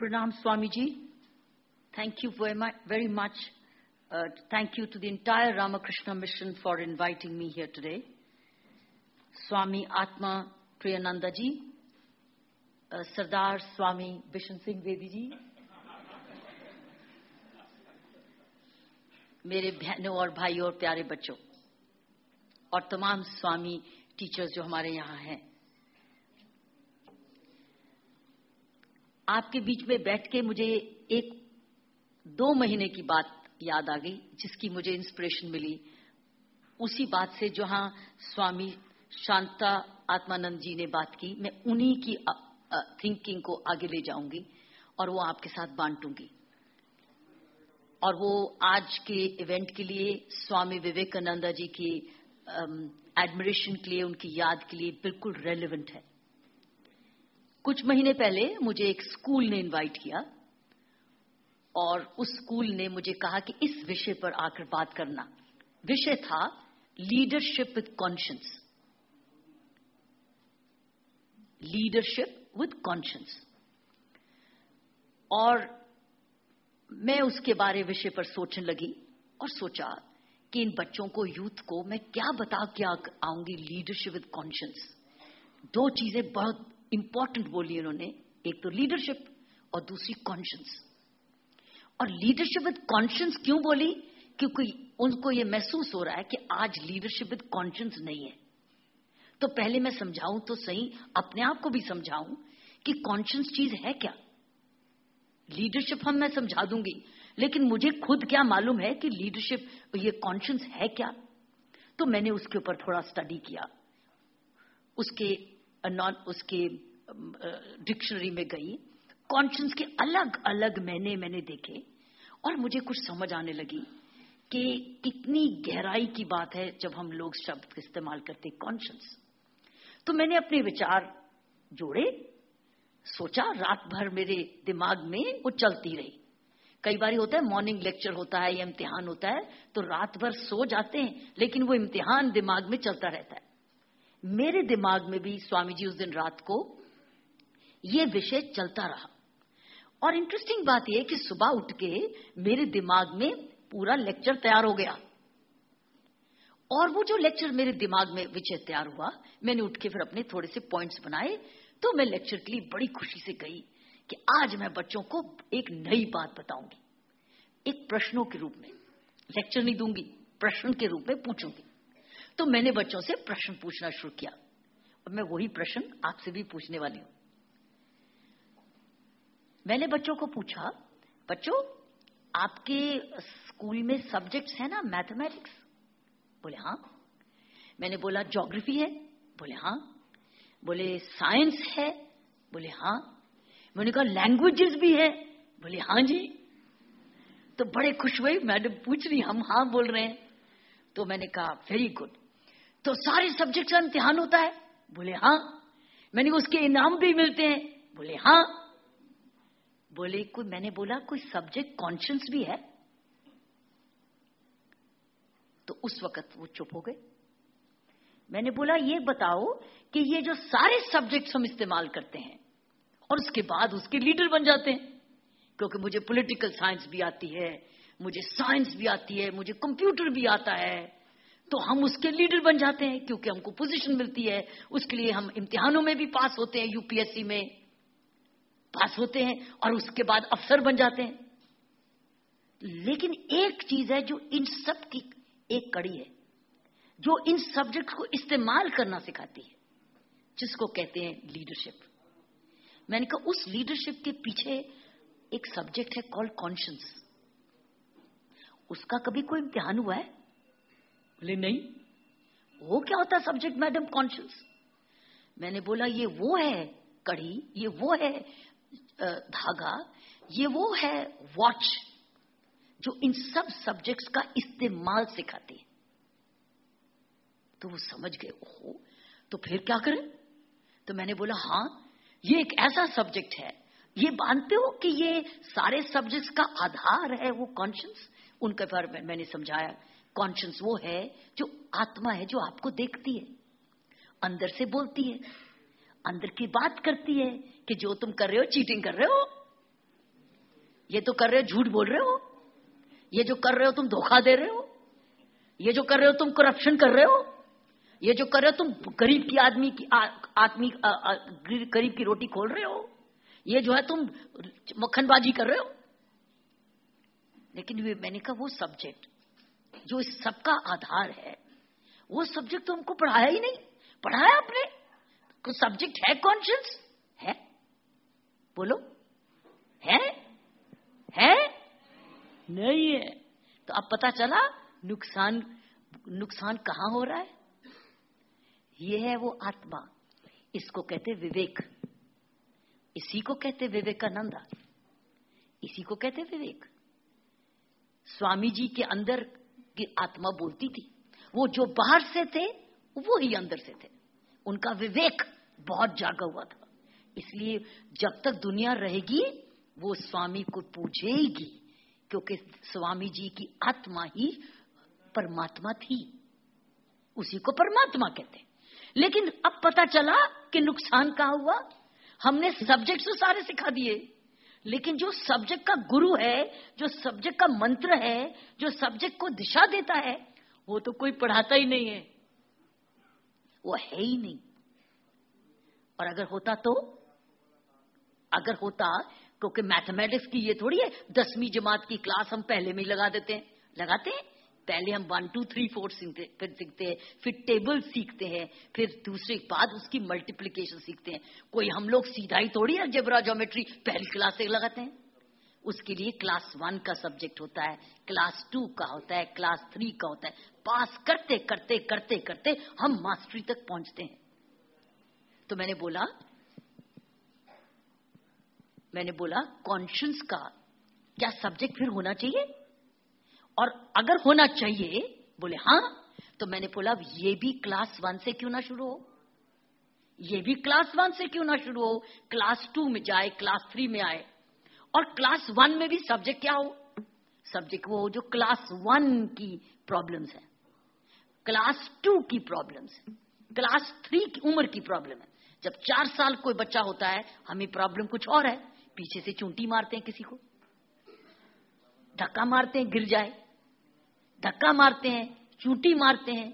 Pranam Swamiji. Thank you very much. Very much. Uh, thank you to the entire Ramakrishna mission for inviting me here today. Swami Atma Priyananda ji, uh, Sardar Swami Bishan Singh Bedi ji, मेरे बहनों और भाइयों और प्यारे बच्चों और तमाम स्वामी teachers जो हमारे यहाँ हैं आपके बीच में बैठ के मुझे एक दो महीने की बात याद आ गई, जिसकी मुझे इंस्पिरेशन मिली। उसी बात से जहाँ स्वामी शांता आत्मानंद जी ने बात की, मैं उन्हीं की थिंकिंग को आगे ले जाऊँगी और वो आपके साथ बांटूँगी। और वो आज के इवेंट के लिए, स्वामी विवेकानंद जी की एडमिरेशन के लिए, उनकी याद के लिए बिल्कुल रेलिवेंट है। कुछ महीने पहले मुझे एक स्कूल ने इनवाइट किया और उस स्कूल ने मुझे कहा कि इस विषय पर आकर बात करना। विषय था leadership with conscience leadership with conscience और मैं उसके बारे विषय पर सोचने लगी और सोचा कि इन बच्चों को यूथ को मैं क्या बता क्या आऊँगी लीडरशिप विद कॉन्शियंस दो चीज़ें बहुत इंपॉर्टेंट बोली उन्होंने, एक तो लीडरशिप और दूसरी कॉन्शियंस और लीडरशिप विद कॉन्शियंस क्यों बोली? क्योंकि उनको ये महसूस हो रहा है कि आज लीडरशिप विद कॉन्शियंस नहीं है। तो पहले मैं समझाऊं तो सही, अपने आप को भी समझाऊं कि कॉन्शियंस चीज़ है क्या? लीडरशिप हम मैं समझा दूँगी, लेकिन मुझे खुद क्या मालूम है कि लीडरशिप ये कॉन्शियंस है क्या? तो मैंने उसके ऊपर थोड़ा स्टडी किया। उसके नॉन उसके डिक्शनरी में गई। कॉन्शियंस के अलग अलग मैंने मैंने देखे और मुझे कुछ समझ आने लगी कि कितनी गहराई की बात है जब हम लोग शब्द इस्तेमाल करते कॉन्शियंस तो मैंने अपने विचार जोड़े, सोचा, रात भर मेरे दिमाग में वो चलती रही। कई बार होता है मॉर्निंग लेक्चर होता है या इम्तिहान होता है तो रात भर सो जाते हैं, लेकिन वो इम्तिहान दिमाग में चलता रहता है। मेरे दिमाग में भी स्वामी जी उस दिन रात को ये विषय चलता रहा। और इंटरेस्टिंग बात यह कि सुबह उठ के मेरे दिमाग में पूरा लेक्चर तैयार हो गया। और वो जो लेक्चर मेरे दिमाग में विषय तैयार हुआ, मैंने उठ के फिर अपने थोड़े से पॉइंट्स बनाए तो मैं लेक्चर के लिए बड़ी खुशी से गई कि आज मैं बच्चों को एक नई बात बताऊँगी। एक प्रश्नों के रूप में लेक्चर नहीं दूँगी, प्रश्न के रूप में पूछूँगी। तो मैंने बच्चों से प्रश्न पूछना शुरू किया। और मैं वही प्रश्न आपसे भी पूछने वाली हूँ। मैंने बच्चों को पूछा, बच्चों, आपके स्कूल में सब्जेक्ट्स है ना, मैथमेटिक्स? बोले हाँ। मैंने बोला, ज्योग्राफी है? बोले हाँ। बोले, साइंस है? बोले हाँ। मैंने कहा, लैंग्वेजेस भी है? बोले हाँ जी। तो बड़े खुश हुए, मैडम पूछ रही, हम हाँ बोल रहे हैं। तो मैंने कहा, वेरी गुड। तो सारे सब्जेक्ट का इम्तिहान होता है। बोले हाँ। मैंने उसके इनाम भी मिलते हैं। बोले हाँ। बोले, कोई मैंने बोला, कोई सब्जेक्ट कॉन्शियस भी है? तो उस वक्त वो चुप हो गए। मैंने बोला, ये बताओ कि ये जो सारे सब्जेक्ट्स हम इस्तेमाल करते हैं, और उसके बाद उसके लीडर बन जाते हैं, क्योंकि मुझे पॉलिटिकल साइंस भी आती है, मुझे साइंस भी आती है, मुझे कंप्यूटर भी आता है तो हम उसके लीडर बन जाते हैं, क्योंकि हमको पोजीशन मिलती है। उसके लिए हम इम्तिहानों में भी पास होते हैं यूपीएससी में पास होते हैं और उसके बाद अफसर बन जाते हैं। लेकिन एक चीज़ है जो इन सब की एक कड़ी है, जो इन सब्जेक्ट को इस्तेमाल करना सिखाती है, जिसको कहते हैं लीडरशिप मैंने कहा, उस लीडरशिप के पीछे एक सब्जेक्ट है कॉल्ड कॉन्शियंस उसका कभी कोई इम्तिहान हुआ है? बोले, नहीं, वो क्या होता सब्जेक्ट मैडम कॉन्शियस मैंने बोला, ये वो है कड़ी ये वो है धागा, ये वो है वॉच जो इन सब सब्जेक्ट्स का इस्तेमाल सिखाती है. तो वो समझ गए, ओहो तो फिर क्या करें? तो मैंने बोला हाँ ये एक ऐसा सब्जेक्ट है, ये मानते हो कि ये सारे सब्जेक्ट्स का आधार है वो कॉन्शियस उनके बारे में मैंने समझाया कॉन्शियंस वो है जो आत्मा है जो आपको देखती है अंदर से बोलती है अंदर की बात करती है कि जो तुम कर रहे हो चीटिंग कर रहे हो ये तो कर रहे हो झूठ बोल रहे हो ये जो कर रहे हो तुम धोखा दे रहे हो ये जो कर रहे हो तुम करप्शन कर रहे हो ये जो कर रहे हो तुम गरीब की आदमी की आदमी गरीब की रोटी खोल रहे हो ये जो है तुम मक्खनबाजी कर रहे हो लेकिन मैंने कहा वो सब्जेक्ट जो इस सबका आधार है वो सब्जेक्ट तो हमको पढ़ाया ही नहीं। पढ़ाया आपने? तो सब्जेक्ट है कॉन्शियस है? बोलो। है? है? नहीं है। तो अब पता चला नुकसान नुकसान कहाँ हो रहा है? ये है वो आत्मा। इसको कहते विवेक। इसी को कहते विवेकानंदा। इसी को कहते विवेक। स्वामी जी के अंदर की आत्मा बोलती थी। वो जो बाहर से थे, वो ही अंदर से थे। उनका विवेक बहुत जागा हुआ था। इसलिए जब तक दुनिया रहेगी, वो स्वामी को पूछेगी क्योंकि स्वामी जी की आत्मा ही परमात्मा थी। उसी को परमात्मा कहते लेकिन अब पता चला कि नुकसान कहा हुआ। हमने सब्जेक्ट तो सारे सिखा दिए। लेकिन जो सब्जेक्ट का गुरु है, जो सब्जेक्ट का मंत्र है, जो सब्जेक्ट को दिशा देता है, वो तो कोई पढ़ाता ही नहीं है। वो है ही नहीं। और अगर होता तो? अगर होता, क्योंकि मैथमेटिक्स की ये थोड़ी है, दसवीं जमात की क्लास हम पहले में ही लगा देते हैं। लगाते हैं? पहले हम वन टू थ्री फोर सीखते फिर सीखते हैं, फिर टेबल सीखते हैं, फिर दूसरे बाद उसकी मल्टीप्लीकेशन सीखते हैं। कोई हम लोग सीधा ही थोड़ी है जेबरा ज्योमेट्री पहली क्लास से लगाते हैं। उसके लिए क्लास वन का सब्जेक्ट होता है क्लास टू का होता है क्लास थ्री का होता है। पास करते करते करते करते हम मास्टरी तक पहुँचते हैं। तो मैंने बोला मैंने बोला कॉन्शियस का क्या सब्जेक्ट फिर होना चाहिए? और अगर होना चाहिए, बोले हाँ? तो मैंने बोला ये भी क्लास वन से क्यों ना शुरू हो? ये भी क्लास वन से क्यों ना शुरू हो? क्लास टू में जाए क्लास थ्री में आए। और क्लास वन में भी सब्जेक्ट क्या हो? सब्जेक्ट वो हो जो क्लास वन की प्रॉब्लम्स है। क्लास टू की प्रॉब्लम्स है। क्लास थ्री की उम्र की प्रॉब्लम है। जब चार साल कोई बच्चा होता है, हमें प्रॉब्लम कुछ और है। पीछे से चूंटी मारते हैं किसी को। धक्का मारते हैं, गिर जाए। धक्का मारते हैं, चूटी मारते हैं,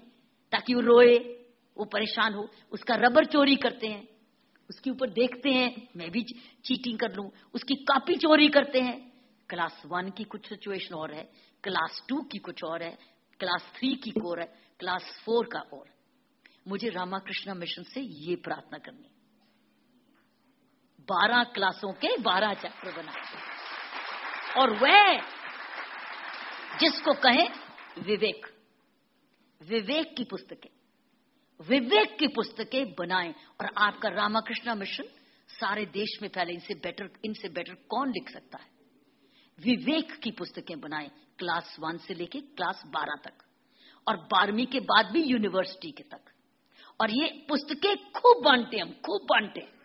ताकि वो रोए, वो परेशान हो। उसका रबर चोरी करते हैं। उसके ऊपर देखते हैं, मैं भी चीटिंग कर लू। उसकी कॉपी चोरी करते हैं। क्लास वन की कुछ सिचुएशन और है। क्लास टू की कुछ और है। क्लास थ्री की और है। क्लास फोर का और मुझे रामाकृष्ण मिशन से ये प्रार्थना करनी। बारह क्लासों के बारह चैप्टर बनाए और वह जिसको कहें विवेक। विवेक की पुस्तकें। विवेक की पुस्तकें बनाएँ। और आपका रामाकृष्ण मिशन सारे देश में फैले। इनसे बेटर इनसे बेटर कौन लिख सकता है? विवेक की पुस्तकें बनाएँ। क्लास वन से लेके क्लास बारह तक। और बारहवीं के बाद भी यूनिवर्सिटी के तक। और ये पुस्तकें खूब बांटते हम, खूब बांटते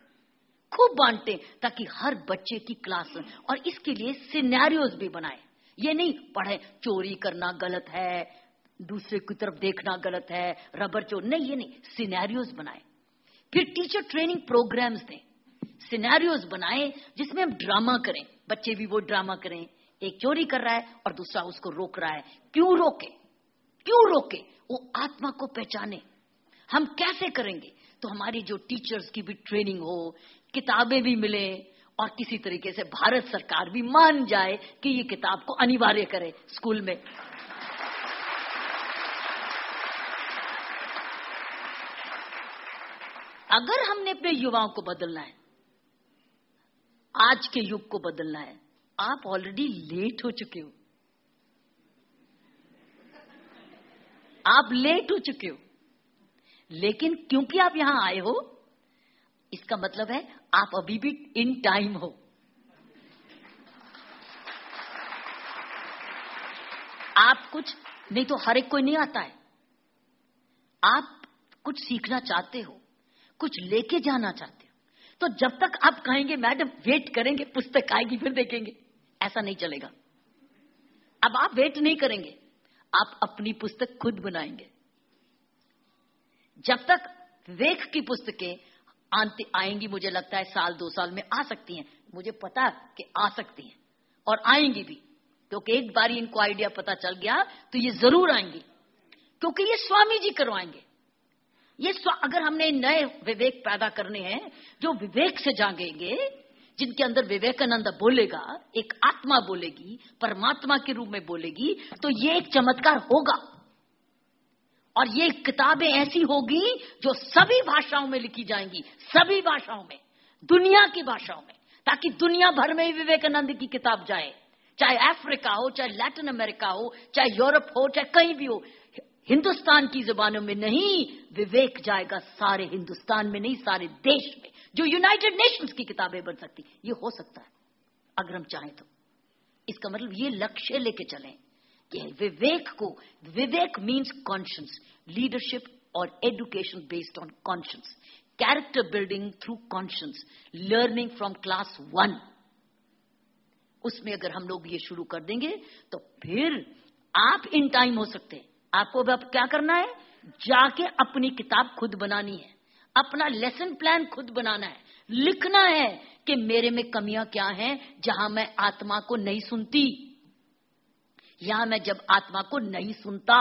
खूब बांटते ताकि हर बच्चे की क्लास और इसके लिए सिनेरियोज भी बनाए। ये नहीं, पढ़े, चोरी करना गलत है, दूसरे की तरफ़ देखना गलत है, रबर चोर नहीं, ये नहीं सिनेरियोज बनाए। फिर टीचर ट्रेनिंग प्रोग्राम्स दें। सिनेरियोज बनाए जिसमें हम ड्रामा करें। बच्चे भी वो ड्रामा करें। एक चोरी कर रहा है और दूसरा उसको रोक रहा है। क्यों रोके? क्यों रोके? वो आत्मा को पहचाने। हम कैसे करेंगे? तो हमारी जो टीचर्स की भी ट्रेनिंग हो, किताबें भी मिले और किसी तरीके से भारत सरकार भी मान जाए कि ये किताब को अनिवार्य करे स्कूल में। अगर हमने अपने युवाओं को बदलना है, आज के युग को बदलना है, आप ऑलरेडी लेट हो चुके हो। आप लेट हो चुके हो। लेकिन क्योंकि आप यहाँ आए हो, इसका मतलब है आप अभी भी इन टाइम हो। आप कुछ, नहीं तो हर एक कोई नहीं आता है। आप कुछ सीखना चाहते हो, कुछ लेके जाना चाहते हो तो जब तक आप कहेंगे, मैडम वेट करेंगे, पुस्तक आएगी, फिर देखेंगे, ऐसा नहीं चलेगा। अब आप वेट नहीं करेंगे, आप अपनी पुस्तक खुद बनाएँगे। जब तक विवेक की पुस्तकें आएँगी, मुझे लगता है साल, दो साल में आ सकती हैं। मुझे पता कि आ सकती हैं और आएँगी भी। क्योंकि एक बार इनको आइडिया पता चल गया तो ये ज़रूर आएँगे। क्योंकि ये स्वामी जी करवाएँगे। ये अगर हमने नए विवेक पैदा करने हैं, जो विवेक से जागेंगे, जिनके अंदर विवेकानंद बोलेगा, एक आत्मा बोलेगी, परमात्मा के रूप में बोलेगी तो ये एक चमत्कार होगा। और ये किताबें ऐसी होगी जो सभी भाषाओं में लिखी जाएँगी, सभी भाषाओं में, दुनिया की भाषाओं में, ताकि दुनिया भर में ही विवेकानंद की किताब जाए। चाहे अफ्रीका हो, चाहे लैटिन अमेरिका हो, चाहे यूरोप हो, चाहे कहीं भी हो, हिंदुस्तान की जुबानों में नहीं विवेक जाएगा सारे हिंदुस्तान में नहीं, सारे देश में, जो यूनाइटेड नेशंस की किताबें बन सकती। ये हो सकता है, अगर हम चाहें तो। इसका मतलब ये लक्ष्य लेके चलें। कि विवेक को, विवेक मीन्स कॉन्शियस लीडरशिप और education based on conscious character building through conscious learning from class one उसमें अगर हम लोग ये शुरू कर देंगे तो फिर आप इन टाइम हो सकते हैं। आपको अब क्या करना है? जाके अपनी किताब खुद बनानी है। अपना लेसन प्लान खुद बनाना है। लिखना है कि मेरे में कमियाँ क्या हैं, जहाँ मैं आत्मा को नहीं सुनती। यहाँ मैं जब आत्मा को नहीं सुनता,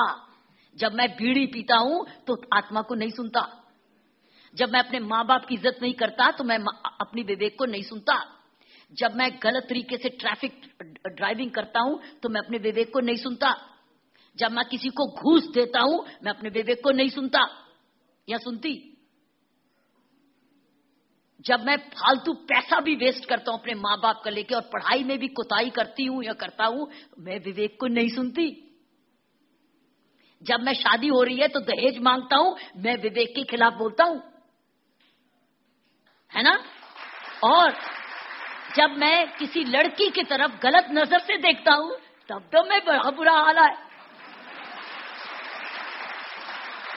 जब मैं बीड़ी पीता हूँ तो आत्मा को नहीं सुनता। जब मैं अपने माँ बाप की इज़्ज़त नहीं करता तो मैं अपनी विवेक को नहीं सुनता। जब मैं गलत तरीके से ट्रैफ़िक ड्राइविंग करता हूँ तो मैं अपने विवेक को नहीं सुनता। जब मैं किसी को घूस देता हूँ, मैं अपने विवेक को नहीं सुनता। या सुनती? जब मैं फालतू पैसा भी वेस्ट करता हूँ अपने माँ बाप का लेके और पढ़ाई में भी कोताही करती हूँ या करता हूँ, मैं विवेक को नहीं सुनती। जब मैं शादी हो रही है तो दहेज माँगता हूँ, मैं विवेक के खिलाफ बोलता हूँ। है ना? और जब मैं किसी लड़की की तरफ़ गलत नज़र से देखता हूँ, तब तो मैं बड़ा बुरा हाल है।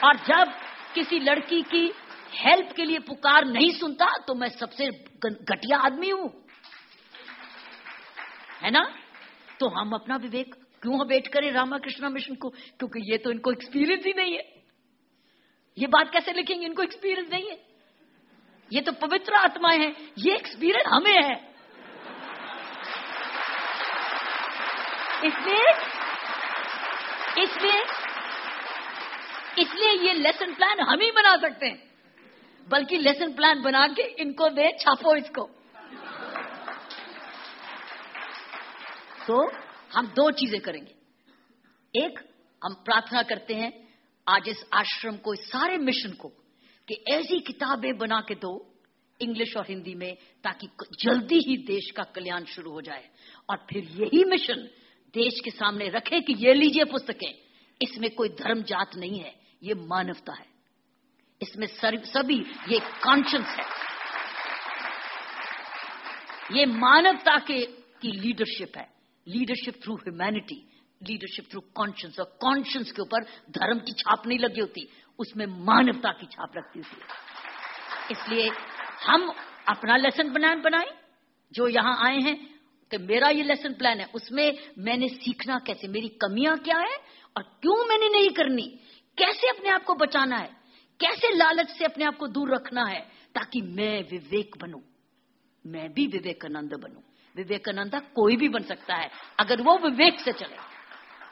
और जब किसी लड़की की हेल्प के लिए पुकार नहीं सुनता तो मैं सबसे घटिया आदमी हूँ। है ना? तो हम अपना विवेक क्यों वेट करें रामाकृष्ण मिशन को? क्योंकि ये तो इनको एक्सपीरियंस ही नहीं है। ये बात कैसे लिखेंगे? इनको एक्सपीरियंस नहीं है। ये तो पवित्र आत्माएँ हैं। ये एक्सपीरियंस हमें है। इसलिए इसलिए इसलिए ये लेसन प्लान हम ही बना सकते हैं। बल्कि लेसन प्लान बना के इनको दे, छापो इसको। तो हम दो चीज़ें करेंगे। एक, हम प्रार्थना करते हैं आज इस आश्रम को, इस सारे मिशन को कि ऐसी किताबें बना के दो इंग्लिश और हिंदी में, ताकि जल्दी ही देश का कल्याण शुरू हो जाए। और फिर यही मिशन देश के सामने रखे कि ये लीजिए पुस्तकें। इसमें कोई धर्म जात नहीं है, ये मानवता है। इसमें सभी, ये कॉन्शियस है। ये मानवता के, की लीडरशिप है। Leadership through humanity leadership through conscious और कॉन्शियस के ऊपर धर्म की छाप नहीं लगी होती, उसमें मानवता की छाप लगती होती इसलिए हम अपना लेसन प्लान बनाए, जो यहाँ आए हैं कि मेरा ये लेसन प्लान है। उसमें मैंने सीखना कैसे, मेरी कमियाँ क्या है, और क्यों मैंने नहीं करनी, कैसे अपने आप को बचाना है कैसे लालच से अपने आप को दूर रखना है ताकि मैं विवेक बनू? मैं भी विवेकानंद बनू। विवेकानंद कोई भी बन सकता है। अगर वो विवेक से चले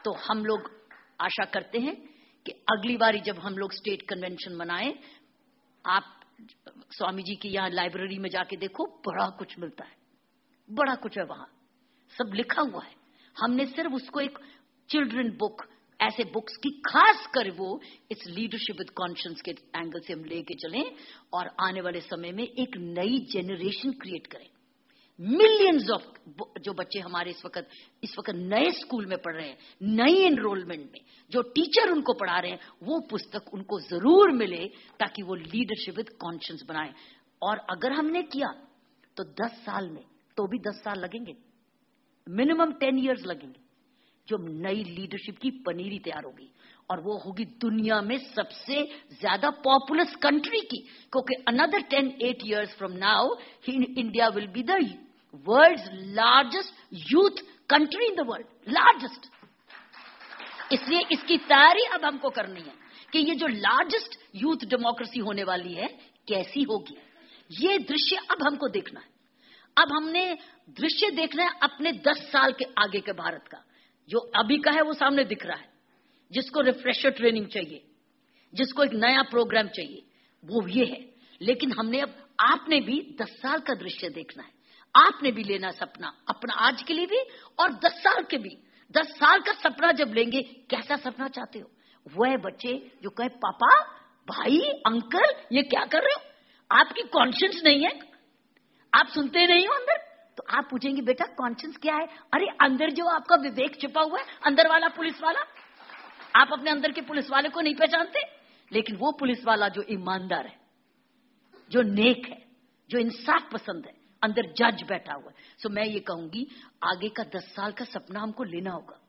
तो हम लोग आशा करते हैं कि अगली बारी जब हम लोग स्टेट कन्वेंशन मनाएँ, आप स्वामी जी की यहाँ लाइब्रेरी में जाके देखो, बड़ा कुछ मिलता है। बड़ा कुछ है वहाँ। सब लिखा हुआ है। हमने सिर्फ़ उसको एक चिल्ड्रन बुक ऐसे बुक्स की खास कर वो इस लीडरशिप विद कॉन्शियस के एंगल से हम लेके चलें और आने वाले समय में एक नई जेनरेशन क्रिएट करें। मिलियंस ऑफ़ जो बच्चे हमारे इस वक्त इस वक्त नए स्कूल में पढ़ रहे हैं, नई एनरोलमेंट में, जो टीचर उनको पढ़ा रहे हैं, वो पुस्तक उनको ज़रूर मिले ताकि वो लीडरशिप विद कॉन्शियस बनाए। और अगर हमने किया तो दस साल में तो भी दस साल लगेंगे। मिनिमम टेन इयर्स लगेंगे। जो नई लीडरशिप की पनीरी तैयार होगी। और वो होगी दुनिया में सबसे ज़्यादा पॉपुलस कंट्री की, क्योंकि another ten eight years from now India will be the world largest youth country in the world largest इसलिए इसकी तैयारी अब हमको करनी है कि ये जो लार्जेस्ट यूथ डेमोक्रेसी होने वाली है, कैसी होगी? ये दृश्य अब हमको देखना है। अब हमने दृश्य देखना है अपने दस साल के आगे के भारत का। जो अभी का है वो सामने दिख रहा है। जिसको रिफ्रेशर ट्रेनिंग चाहिए, जिसको एक नया प्रोग्राम चाहिए, वो ये है। लेकिन हमने अब, आपने भी दस साल का दृश्य देखना है। आपने भी लेना सपना, अपना आज के लिए भी और दस साल के भी। दस साल का सपना जब लेंगे, कैसा सपना चाहते हो? वह बच्चे जो कहे, पापा, भाई, अंकल, ये क्या कर रहे हो? आपकी कॉन्शियंस नहीं है? आप सुनते नहीं हो अंदर? तो आप पूछेंगे, बेटा कॉन्शियंस क्या है? अरे, अंदर जो आपका विवेक छुपा हुआ है, अंदर वाला पुलिस वाला। आप अपने अंदर के पुलिस वाले को नहीं पहचानते, लेकिन वो पुलिस वाला जो ईमानदार है, जो नेक है, जो इंसाफ पसंद है, अंदर जज बैठा हुआ है। सो मैं ये कहूँगी, आगे का दस साल का सपना हमको लेना होगा।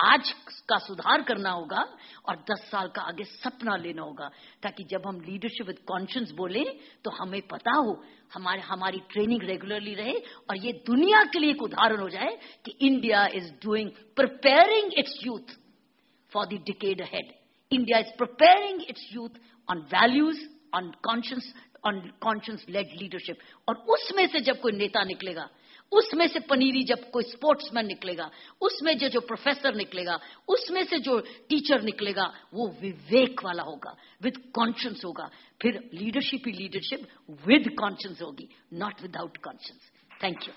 आज का सुधार करना होगा और दस साल का आगे सपना लेना होगा, ताकि जब हम लीडरशिप विद कॉन्शियंस बोले तो हमें पता हो, हमारे, हमारी ट्रेनिंग रेगुलरली रहे और ये दुनिया के लिए एक उदाहरण हो जाए कि India is doing preparing its youth for the decade head India is preparing its youth on values on conscience on conscience led leadership और उसमें से जब कोई नेता निकलेगा उसमें से पनीरी जब कोई स्पोर्ट्समैन निकलेगा, उसमें जो जो प्रोफेसर निकलेगा, उसमें से जो टीचर निकलेगा, वो विवेक वाला होगा विद कॉन्शियंस होगा। फिर लीडरशिप ही लीडरशिप विद कॉन्शियंस होगी not without conscience thank you